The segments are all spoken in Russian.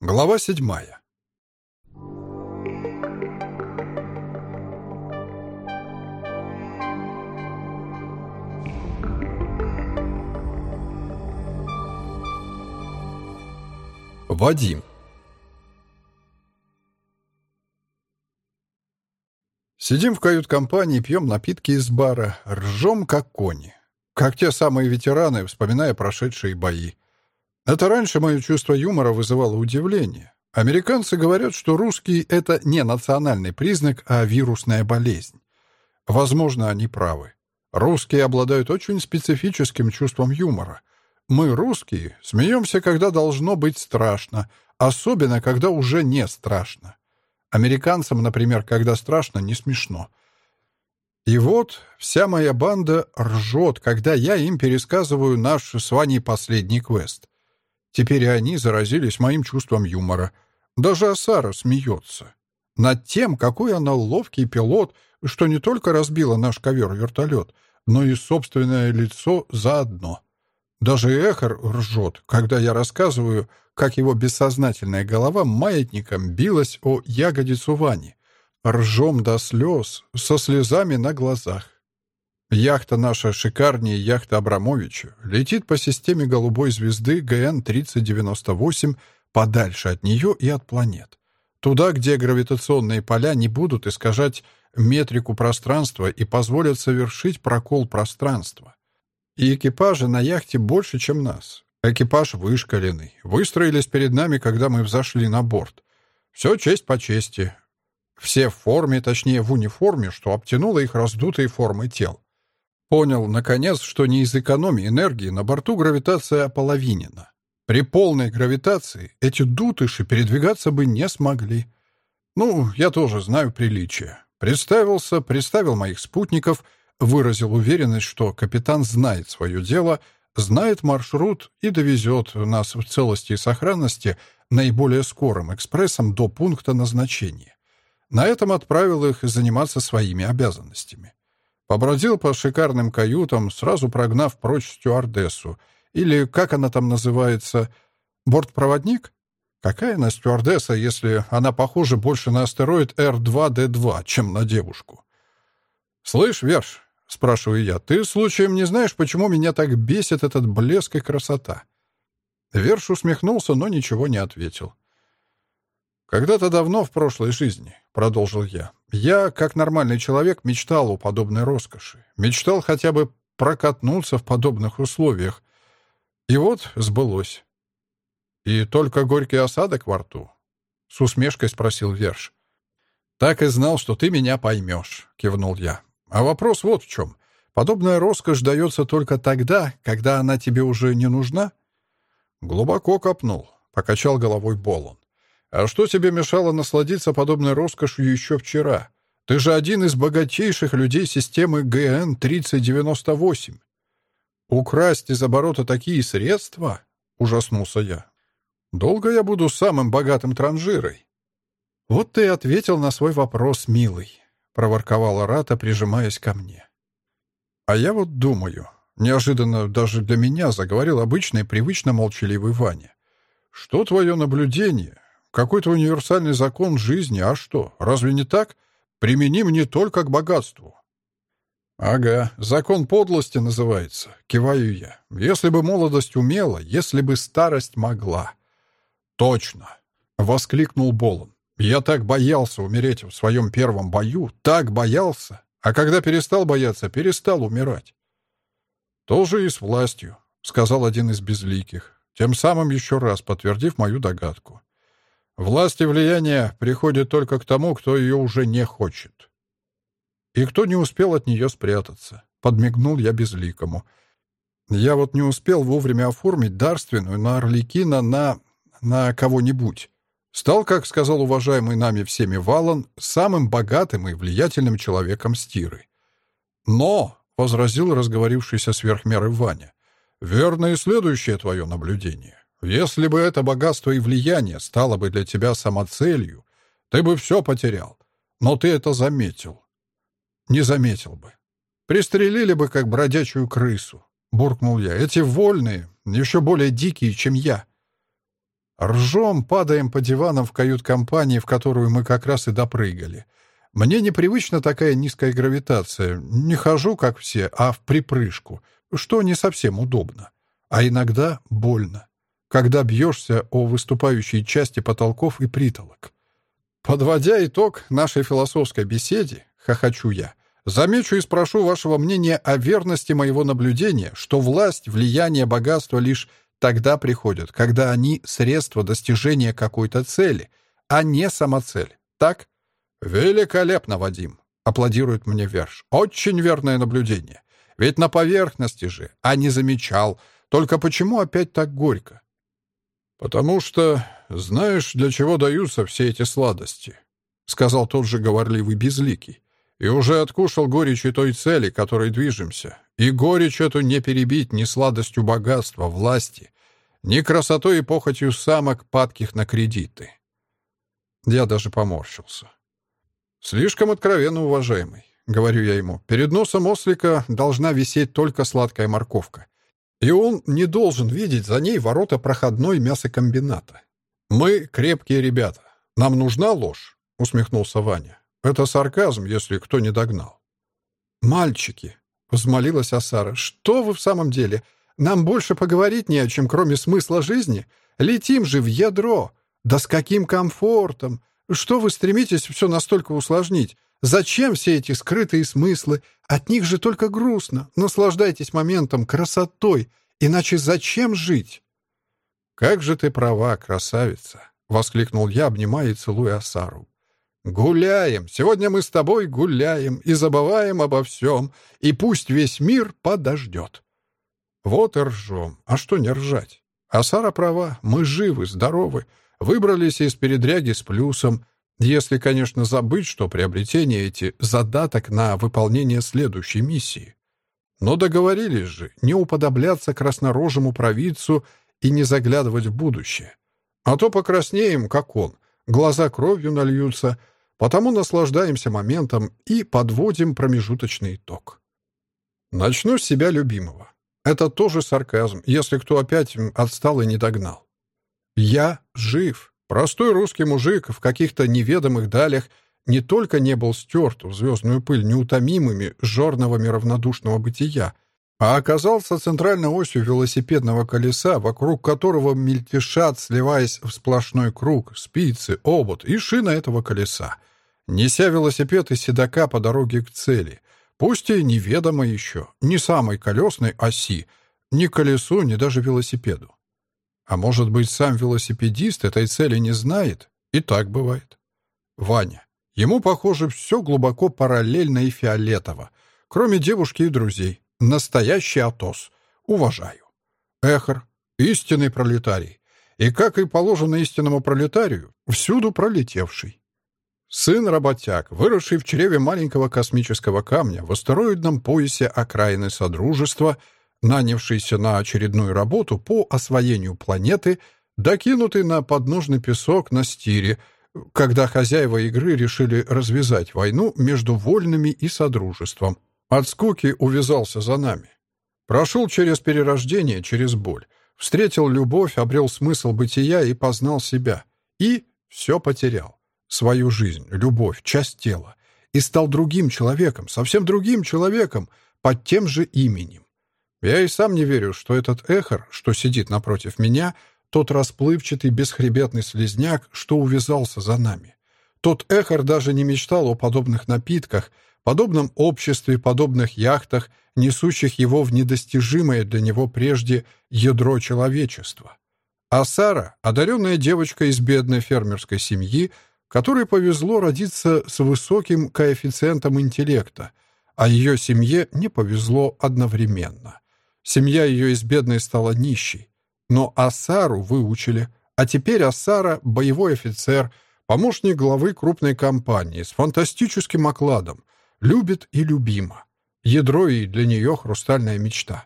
Глава седьмая. Вадим. Сидим в кают-компании, пьем напитки из бара, ржем как кони. Как те самые ветераны, вспоминая прошедшие бои. Это раньше мое чувство юмора вызывало удивление. Американцы говорят, что русский — это не национальный признак, а вирусная болезнь. Возможно, они правы. Русские обладают очень специфическим чувством юмора. Мы, русские, смеемся, когда должно быть страшно, особенно, когда уже не страшно. Американцам, например, когда страшно, не смешно. И вот вся моя банда ржет, когда я им пересказываю наш с Ваней последний квест. Теперь и они заразились моим чувством юмора. Даже Асара смеется. Над тем, какой она ловкий пилот, что не только разбила наш ковер-вертолет, но и собственное лицо заодно. Даже Эхар ржет, когда я рассказываю, как его бессознательная голова маятником билась о ягодицу Вани. Ржем до слез, со слезами на глазах. Яхта наша шикарнее яхты Абрамовича летит по системе голубой звезды ГН-3098 подальше от нее и от планет. Туда, где гравитационные поля не будут искажать метрику пространства и позволят совершить прокол пространства. И экипажа на яхте больше, чем нас. Экипаж вышкаленный. Выстроились перед нами, когда мы взошли на борт. Все честь по чести. Все в форме, точнее в униформе, что обтянуло их раздутые формы тел. Понял, наконец, что не из экономии энергии на борту гравитация ополовинена. При полной гравитации эти дутыши передвигаться бы не смогли. Ну, я тоже знаю приличие. Представился, представил моих спутников, выразил уверенность, что капитан знает свое дело, знает маршрут и довезет нас в целости и сохранности наиболее скорым экспрессом до пункта назначения. На этом отправил их заниматься своими обязанностями. Побродил по шикарным каютам, сразу прогнав прочь стюардессу. Или, как она там называется, бортпроводник? Какая она стюардесса, если она похожа больше на астероид R2-D2, чем на девушку? «Слышь, Верш», — спрашиваю я, — «ты случаем не знаешь, почему меня так бесит этот блеск и красота?» Верш усмехнулся, но ничего не ответил. «Когда-то давно в прошлой жизни», — продолжил я, — «я, как нормальный человек, мечтал о подобной роскоши. Мечтал хотя бы прокатнуться в подобных условиях. И вот сбылось». «И только горький осадок во рту?» — с усмешкой спросил Верш. «Так и знал, что ты меня поймешь», — кивнул я. «А вопрос вот в чем. Подобная роскошь дается только тогда, когда она тебе уже не нужна?» Глубоко копнул, — покачал головой Болон. А что тебе мешало насладиться подобной роскошью еще вчера? Ты же один из богатейших людей системы ГН-3098. Украсть из оборота такие средства? Ужаснулся я. Долго я буду самым богатым транжирой? Вот ты и ответил на свой вопрос, милый, проворковала Рата, прижимаясь ко мне. А я вот думаю, неожиданно даже для меня заговорил обычный привычно молчаливый Ваня. Что твое наблюдение? Какой-то универсальный закон жизни, а что, разве не так? Применим не только к богатству. «Ага, закон подлости называется», — киваю я. «Если бы молодость умела, если бы старость могла». «Точно!» — воскликнул Болон. «Я так боялся умереть в своем первом бою, так боялся, а когда перестал бояться, перестал умирать». «Тоже и с властью», — сказал один из безликих, тем самым еще раз подтвердив мою догадку. Власть и влияние приходят только к тому, кто ее уже не хочет. И кто не успел от нее спрятаться. Подмигнул я безликому. Я вот не успел вовремя оформить дарственную на Орликина на... на кого-нибудь. Стал, как сказал уважаемый нами всеми Валан, самым богатым и влиятельным человеком Стиры. Но, — возразил разговорившийся сверхмеры Ваня, — верно и следующее твое наблюдение. Если бы это богатство и влияние стало бы для тебя самоцелью, ты бы все потерял. Но ты это заметил. Не заметил бы. Пристрелили бы, как бродячую крысу. Буркнул я. Эти вольные, еще более дикие, чем я. Ржем, падаем по диванам в кают-компании, в которую мы как раз и допрыгали. Мне непривычна такая низкая гравитация. Не хожу, как все, а в припрыжку, что не совсем удобно. А иногда больно, когда бьешься о выступающие части потолков и притолок. Подводя итог нашей философской беседе, хохочу я, замечу и спрошу вашего мнения о верности моего наблюдения, что власть, влияние, богатство лишь тогда приходят, когда они средство достижения какой-то цели, а не самоцель. Так? Великолепно, Вадим, аплодирует мне Верш. Очень верное наблюдение. Ведь на поверхности же, а не замечал. Только почему опять так горько? Потому что знаешь, для чего даются все эти сладости, сказал тот же говорливый безликий. И уже откушал горечь той цели, которой движемся. И горечь эту не перебить ни сладостью богатства, власти, ни красотой и похотью самок, падких на кредиты. Я даже поморщился. «Слишком откровенно, уважаемый», — говорю я ему. «Перед носом ослика должна висеть только сладкая морковка. И он не должен видеть за ней ворота проходной мясокомбината. Мы крепкие ребята. Нам нужна ложь», — усмехнулся Ваня. «Это сарказм, если кто не догнал». «Мальчики», — взмолилась Асара, — «что вы в самом деле? Нам больше поговорить не о чем, кроме смысла жизни. Летим же в ядро. Да с каким комфортом! Что вы стремитесь все настолько усложнить? Зачем все эти скрытые смыслы? От них же только грустно. Наслаждайтесь моментом, красотой. Иначе зачем жить? «Как же ты права, красавица!» — воскликнул я, обнимая и целуя Асару. «Гуляем! Сегодня мы с тобой гуляем и забываем обо всем, и пусть весь мир подождет!» Вот и ржем. А что не ржать? А Сара права. Мы живы, здоровы. Выбрались из передряги с плюсом. Если, конечно, забыть, что приобретение эти — задаток на выполнение следующей миссии. Но договорились же не уподобляться краснорожему провидцу и не заглядывать в будущее. А то покраснеем, как он, глаза кровью нальются, потому наслаждаемся моментом и подводим промежуточный итог. Начну с себя любимого. Это тоже сарказм, если кто опять отстал и не догнал. Я жив. Простой русский мужик в каких-то неведомых далях не только не был стерт в звездную пыль неутомимыми жорновыми равнодушного бытия, а оказался центральной осью велосипедного колеса, вокруг которого мельтешат, сливаясь в сплошной круг, спицы, обод и шина этого колеса, неся велосипед из седока по дороге к цели, Пусть и неведомо еще, ни самой колесной оси, ни колесу, ни даже велосипеду. А может быть, сам велосипедист этой цели не знает? И так бывает. Ваня. Ему, похоже, все глубоко параллельно и фиолетово. Кроме девушки и друзей. Настоящий Атос. Уважаю. Эхар. Истинный пролетарий. И, как и положено истинному пролетарию, всюду пролетевший. Сын работяг, выросший в чреве маленького космического камня в астероидном поясе окраины Содружества, нанявшийся на очередную работу по освоению планеты, докинутый на подножный песок на стире, когда хозяева игры решили развязать войну между вольными и Содружеством. От скуки увязался за нами. Прошел через перерождение, через боль. Встретил любовь, обрел смысл бытия и познал себя. И все потерял свою жизнь, любовь, часть тела, и стал другим человеком, совсем другим человеком, под тем же именем. Я и сам не верю, что этот эхор, что сидит напротив меня, тот расплывчатый бесхребетный слезняк, что увязался за нами. Тот эхор даже не мечтал о подобных напитках, подобном обществе, подобных яхтах, несущих его в недостижимое для него прежде ядро человечества. А Сара, одаренная девочка из бедной фермерской семьи, которой повезло родиться с высоким коэффициентом интеллекта, а ее семье не повезло одновременно. Семья ее из бедной стала нищей. Но Асару выучили, а теперь Асара — боевой офицер, помощник главы крупной компании с фантастическим окладом, любит и любима. Ядро и для нее хрустальная мечта.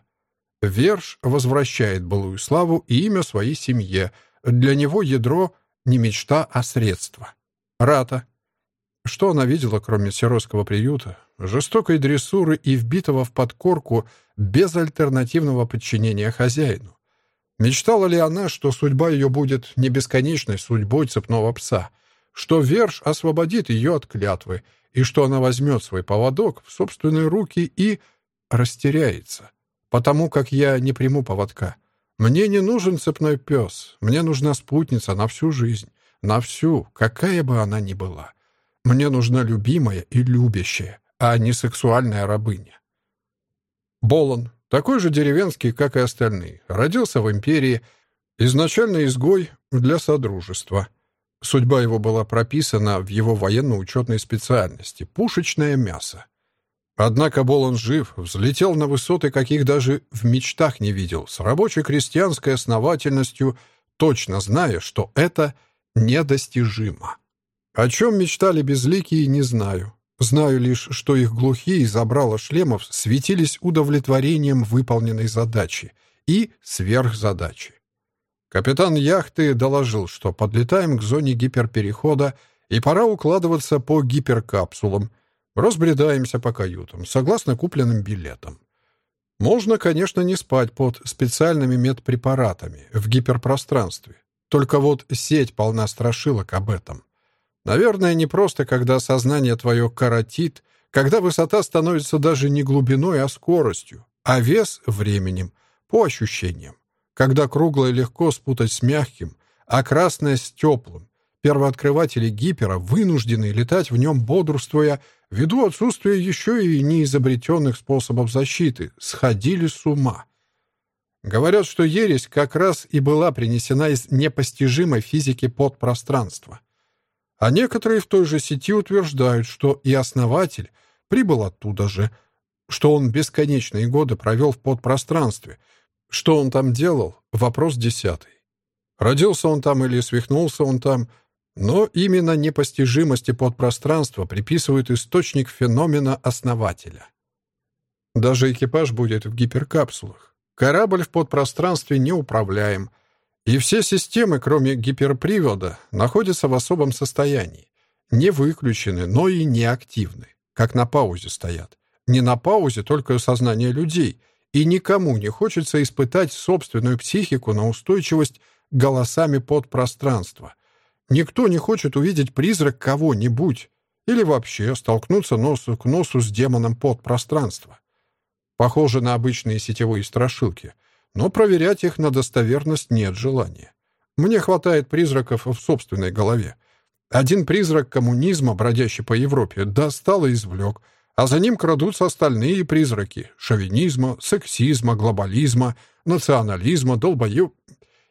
Верш возвращает былую славу и имя своей семье. Для него ядро — не мечта, а средство. Рата. Что она видела, кроме сиротского приюта, жестокой дрессуры и вбитого в подкорку безальтернативного подчинения хозяину? Мечтала ли она, что судьба ее будет не бесконечной судьбой цепного пса, что Верш освободит ее от клятвы, и что она возьмет свой поводок в собственные руки и растеряется, потому как я не приму поводка. Мне не нужен цепной пес, мне нужна спутница на всю жизнь, на всю, какая бы она ни была. Мне нужна любимая и любящая, а не сексуальная рабыня. Болон, такой же деревенский, как и остальные, родился в империи, изначально изгой для содружества. Судьба его была прописана в его военно-учетной специальности — пушечное мясо. Однако Болон жив, взлетел на высоты, каких даже в мечтах не видел, с рабочей крестьянской основательностью, точно зная, что это недостижимо. О чем мечтали безликие, не знаю. Знаю лишь, что их глухие забрала шлемов светились удовлетворением выполненной задачи и сверхзадачи. Капитан яхты доложил, что подлетаем к зоне гиперперехода и пора укладываться по гиперкапсулам — Разбредаемся по каютам, согласно купленным билетам. Можно, конечно, не спать под специальными медпрепаратами в гиперпространстве. Только вот сеть полна страшилок об этом. Наверное, не просто, когда сознание твое коротит, когда высота становится даже не глубиной, а скоростью, а вес — временем, по ощущениям. Когда круглое легко спутать с мягким, а красное — с теплым. Первооткрыватели гипера вынуждены летать в нем бодрствуя, ввиду отсутствия еще и неизобретенных способов защиты, сходили с ума. Говорят, что ересь как раз и была принесена из непостижимой физики подпространства. А некоторые в той же сети утверждают, что и основатель прибыл оттуда же, что он бесконечные годы провел в подпространстве. Что он там делал — вопрос десятый. Родился он там или свихнулся он там — но именно непостижимости подпространства приписывают источник феномена основателя. Даже экипаж будет в гиперкапсулах. Корабль в подпространстве не управляем, и все системы, кроме гиперпривода, находятся в особом состоянии. Не выключены, но и не активны, как на паузе стоят. Не на паузе только сознание людей, и никому не хочется испытать собственную психику на устойчивость голосами подпространства — Никто не хочет увидеть призрак кого-нибудь или вообще столкнуться нос к носу с демоном подпространства. Похоже на обычные сетевые страшилки, но проверять их на достоверность нет желания. Мне хватает призраков в собственной голове. Один призрак коммунизма, бродящий по Европе, достал и извлек, а за ним крадутся остальные призраки — шовинизма, сексизма, глобализма, национализма, долбоеб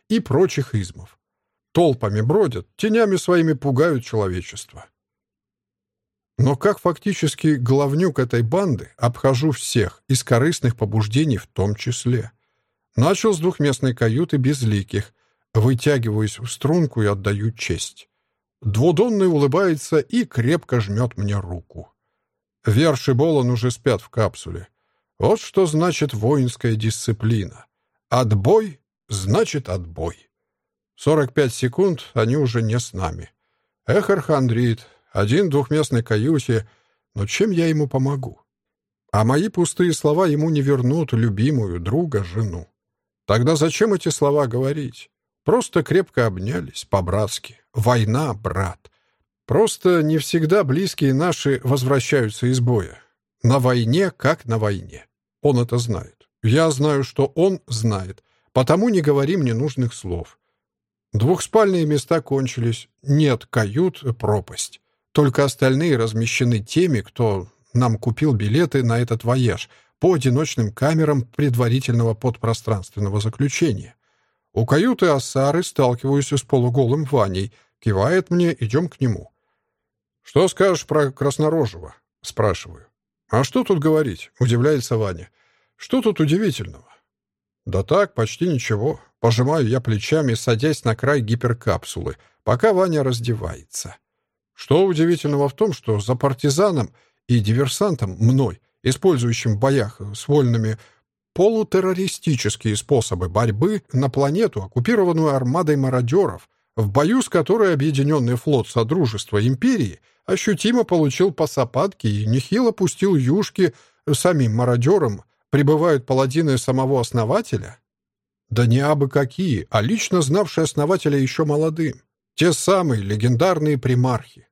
и прочих измов. Толпами бродят, тенями своими пугают человечество. Но как фактически главнюк этой банды обхожу всех, из корыстных побуждений в том числе. Начал с двухместной каюты безликих, вытягиваюсь в струнку и отдаю честь. Двудонный улыбается и крепко жмет мне руку. Верш и Болон уже спят в капсуле. Вот что значит воинская дисциплина. Отбой значит отбой. 45 секунд они уже не с нами. Эх, Архандрит, один в двухместной каюте, но чем я ему помогу? А мои пустые слова ему не вернут любимую, друга, жену. Тогда зачем эти слова говорить? Просто крепко обнялись, по-братски. Война, брат. Просто не всегда близкие наши возвращаются из боя. На войне, как на войне. Он это знает. Я знаю, что он знает. Потому не говорим ненужных слов. Двухспальные места кончились. Нет кают, пропасть. Только остальные размещены теми, кто нам купил билеты на этот вояж по одиночным камерам предварительного подпространственного заключения. У каюты Ассары сталкиваюсь с полуголым Ваней. Кивает мне, идем к нему. «Что скажешь про Краснорожего?» — спрашиваю. «А что тут говорить?» — удивляется Ваня. «Что тут удивительного?» «Да так, почти ничего. Пожимаю я плечами, садясь на край гиперкапсулы, пока Ваня раздевается. Что удивительного в том, что за партизаном и диверсантом мной, использующим в боях с вольными полутеррористические способы борьбы на планету, оккупированную армадой мародеров, в бою с которой Объединенный флот Содружества Империи ощутимо получил по сапатке и нехило пустил юшки самим мародерам, прибывают паладины самого основателя? Да не абы какие, а лично знавшие основателя еще молодым. Те самые легендарные примархи.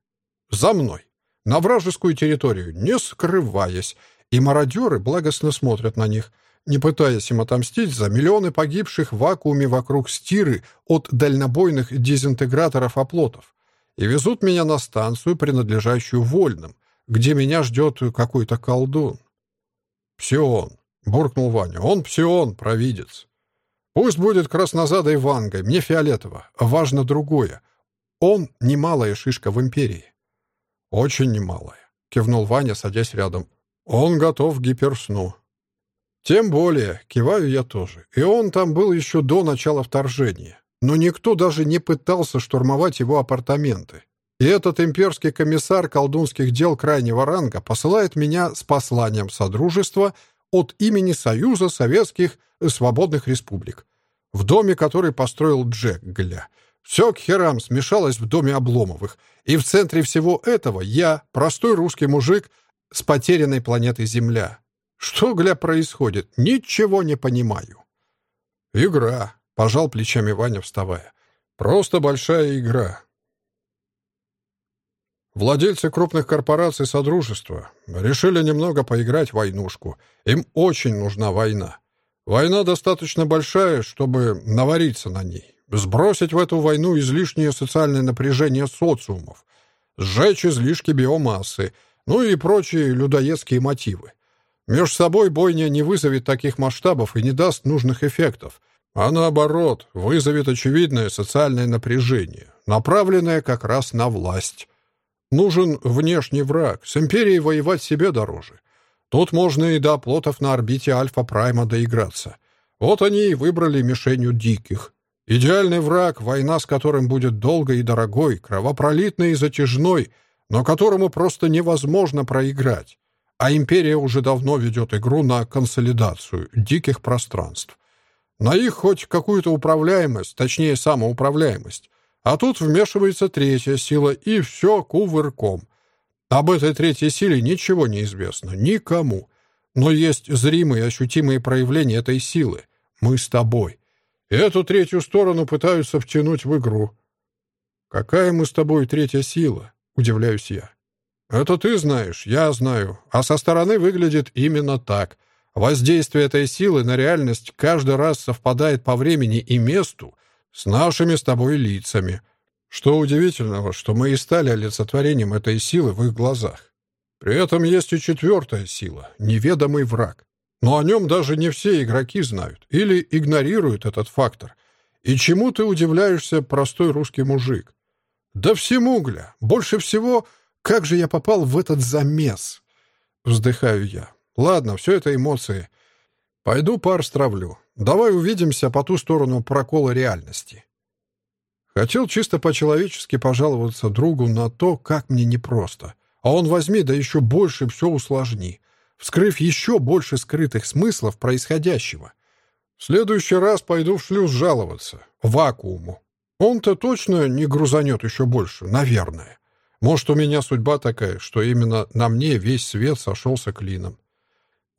За мной. На вражескую территорию, не скрываясь. И мародеры благостно смотрят на них, не пытаясь им отомстить за миллионы погибших в вакууме вокруг стиры от дальнобойных дезинтеграторов-оплотов. И везут меня на станцию, принадлежащую вольным, где меня ждет какой-то колдун. «Псион», — буркнул Ваня, — «он псион, провидец». «Пусть будет краснозадой Вангой, мне фиолетово, важно другое. Он немалая шишка в империи». «Очень немалая», — кивнул Ваня, садясь рядом. «Он готов к гиперсну». «Тем более», — киваю я тоже. «И он там был еще до начала вторжения. Но никто даже не пытался штурмовать его апартаменты. И этот имперский комиссар колдунских дел крайнего ранга посылает меня с посланием Содружества от имени Союза Советских Свободных Республик, в доме, который построил Джек Гля. Все к херам смешалось в доме Обломовых, и в центре всего этого я, простой русский мужик с потерянной планетой Земля. Что, Гля, происходит? Ничего не понимаю. «Игра», — пожал плечами Ваня, вставая. «Просто большая игра. Владельцы крупных корпораций Содружества решили немного поиграть в войнушку. Им очень нужна война. Война достаточно большая, чтобы навариться на ней, сбросить в эту войну излишнее социальное напряжение социумов, сжечь излишки биомассы, ну и прочие людоедские мотивы. Между собой бойня не вызовет таких масштабов и не даст нужных эффектов, а наоборот, вызовет очевидное социальное напряжение, направленное как раз на власть. Нужен внешний враг. С Империей воевать себе дороже. Тут можно и до оплотов на орбите Альфа-Прайма доиграться. Вот они и выбрали мишенью диких. Идеальный враг, война с которым будет долгой и дорогой, кровопролитной и затяжной, но которому просто невозможно проиграть. А Империя уже давно ведет игру на консолидацию диких пространств. На их хоть какую-то управляемость, точнее самоуправляемость, а тут вмешивается третья сила, и все кувырком. Об этой третьей силе ничего не известно. Никому. Но есть зримые, ощутимые проявления этой силы. Мы с тобой. Эту третью сторону пытаются втянуть в игру. «Какая мы с тобой третья сила?» — удивляюсь я. «Это ты знаешь, я знаю. А со стороны выглядит именно так. Воздействие этой силы на реальность каждый раз совпадает по времени и месту с нашими с тобой лицами. Что удивительного, что мы и стали олицетворением этой силы в их глазах. При этом есть и четвертая сила — неведомый враг. Но о нем даже не все игроки знают или игнорируют этот фактор. И чему ты удивляешься, простой русский мужик? Да всему, гля. Больше всего, как же я попал в этот замес? Вздыхаю я. Ладно, все это эмоции. Пойду пар стравлю. Давай увидимся по ту сторону прокола реальности. Хотел чисто по-человечески пожаловаться другу на то, как мне непросто. А он возьми, да еще больше все усложни, вскрыв еще больше скрытых смыслов происходящего. В следующий раз пойду в шлюз жаловаться. Вакууму. Он-то точно не грузанет еще больше, наверное. Может, у меня судьба такая, что именно на мне весь свет сошелся клином.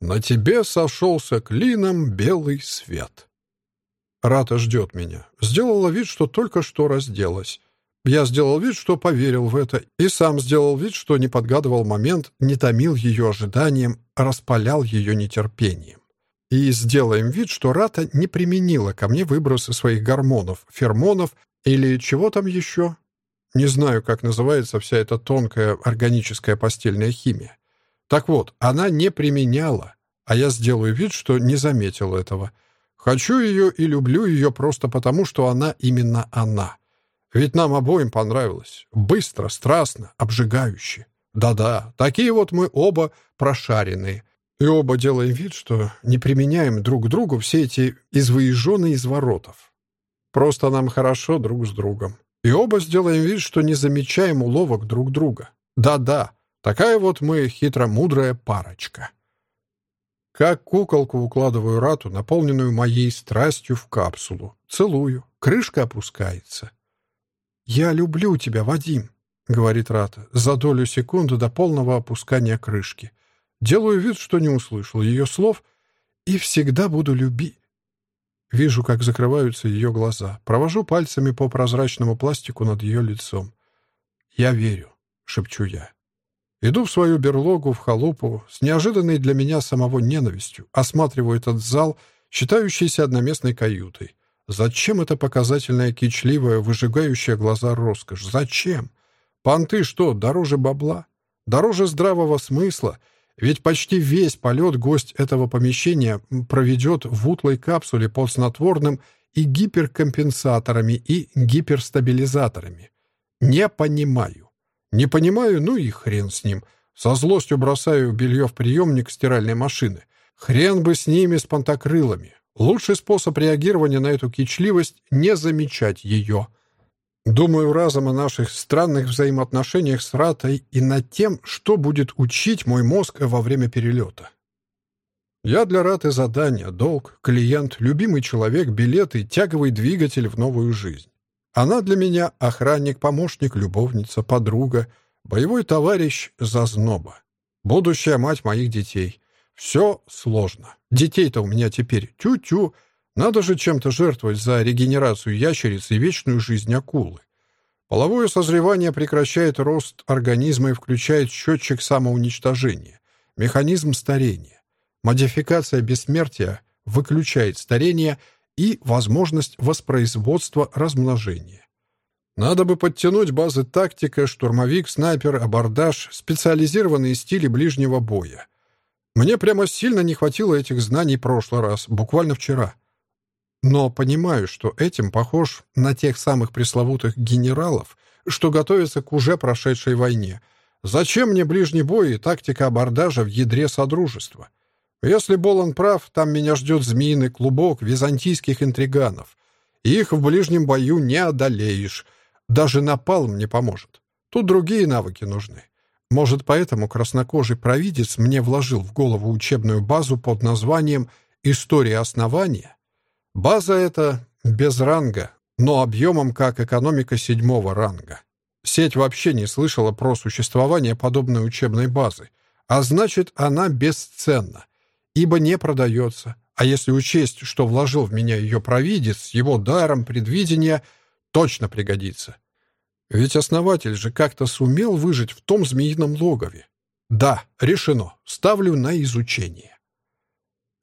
На тебе сошелся клином белый свет. Рата ждет меня. Сделала вид, что только что разделась. Я сделал вид, что поверил в это, и сам сделал вид, что не подгадывал момент, не томил ее ожиданием, распалял ее нетерпением. И сделаем вид, что Рата не применила ко мне выбросы своих гормонов, фермонов или чего там еще. Не знаю, как называется вся эта тонкая органическая постельная химия. Так вот, она не применяла, а я сделаю вид, что не заметил этого. Хочу ее и люблю ее просто потому, что она именно она. Ведь нам обоим понравилось. Быстро, страстно, обжигающе. Да-да, такие вот мы оба прошаренные. И оба делаем вид, что не применяем друг к другу все эти извоеженные изворотов. Просто нам хорошо друг с другом. И оба сделаем вид, что не замечаем уловок друг друга. Да-да, Такая вот мы хитромудрая парочка. Как куколку укладываю рату, наполненную моей страстью в капсулу. Целую. Крышка опускается. «Я люблю тебя, Вадим», — говорит Рата, за долю секунды до полного опускания крышки. Делаю вид, что не услышал ее слов, и всегда буду любить. Вижу, как закрываются ее глаза. Провожу пальцами по прозрачному пластику над ее лицом. «Я верю», — шепчу я. Иду в свою берлогу, в халупу, с неожиданной для меня самого ненавистью, осматриваю этот зал, считающийся одноместной каютой. Зачем эта показательная, кичливая, выжигающая глаза роскошь? Зачем? Понты что, дороже бабла? Дороже здравого смысла? Ведь почти весь полет гость этого помещения проведет в утлой капсуле под снотворным и гиперкомпенсаторами и гиперстабилизаторами. Не понимаю. Не понимаю, ну и хрен с ним. Со злостью бросаю белье в приемник стиральной машины. Хрен бы с ними, с пантокрылами. Лучший способ реагирования на эту кичливость — не замечать ее. Думаю разом о наших странных взаимоотношениях с Ратой и над тем, что будет учить мой мозг во время перелета. Я для Раты задание, долг, клиент, любимый человек, билеты, тяговый двигатель в новую жизнь. Она для меня охранник, помощник, любовница, подруга, боевой товарищ зазноба, будущая мать моих детей. Все сложно. Детей-то у меня теперь тю-тю. Надо же чем-то жертвовать за регенерацию ящерицы и вечную жизнь акулы. Половое созревание прекращает рост организма и включает счетчик самоуничтожения, механизм старения. Модификация бессмертия выключает старение и возможность воспроизводства размножения. Надо бы подтянуть базы тактика, штурмовик, снайпер, абордаж, специализированные стили ближнего боя. Мне прямо сильно не хватило этих знаний прошлый раз, буквально вчера. Но понимаю, что этим похож на тех самых пресловутых генералов, что готовятся к уже прошедшей войне. Зачем мне ближний бой и тактика абордажа в ядре Содружества? Если Болон прав, там меня ждет змеиный клубок византийских интриганов. Их в ближнем бою не одолеешь. Даже напалм не поможет. Тут другие навыки нужны. Может, поэтому краснокожий провидец мне вложил в голову учебную базу под названием «История основания». База эта без ранга, но объемом как экономика седьмого ранга. Сеть вообще не слышала про существование подобной учебной базы, а значит, она бесценна ибо не продается. А если учесть, что вложил в меня ее провидец его даром предвидения, точно пригодится. Ведь основатель же как-то сумел выжить в том змеином логове. Да, решено. Ставлю на изучение.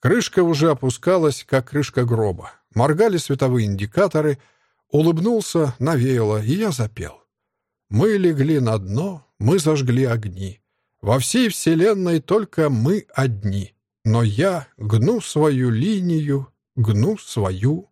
Крышка уже опускалась, как крышка гроба. Моргали световые индикаторы. Улыбнулся, навеяло, и я запел. Мы легли на дно, мы зажгли огни. Во всей вселенной только мы одни — но я гну свою линию, гну свою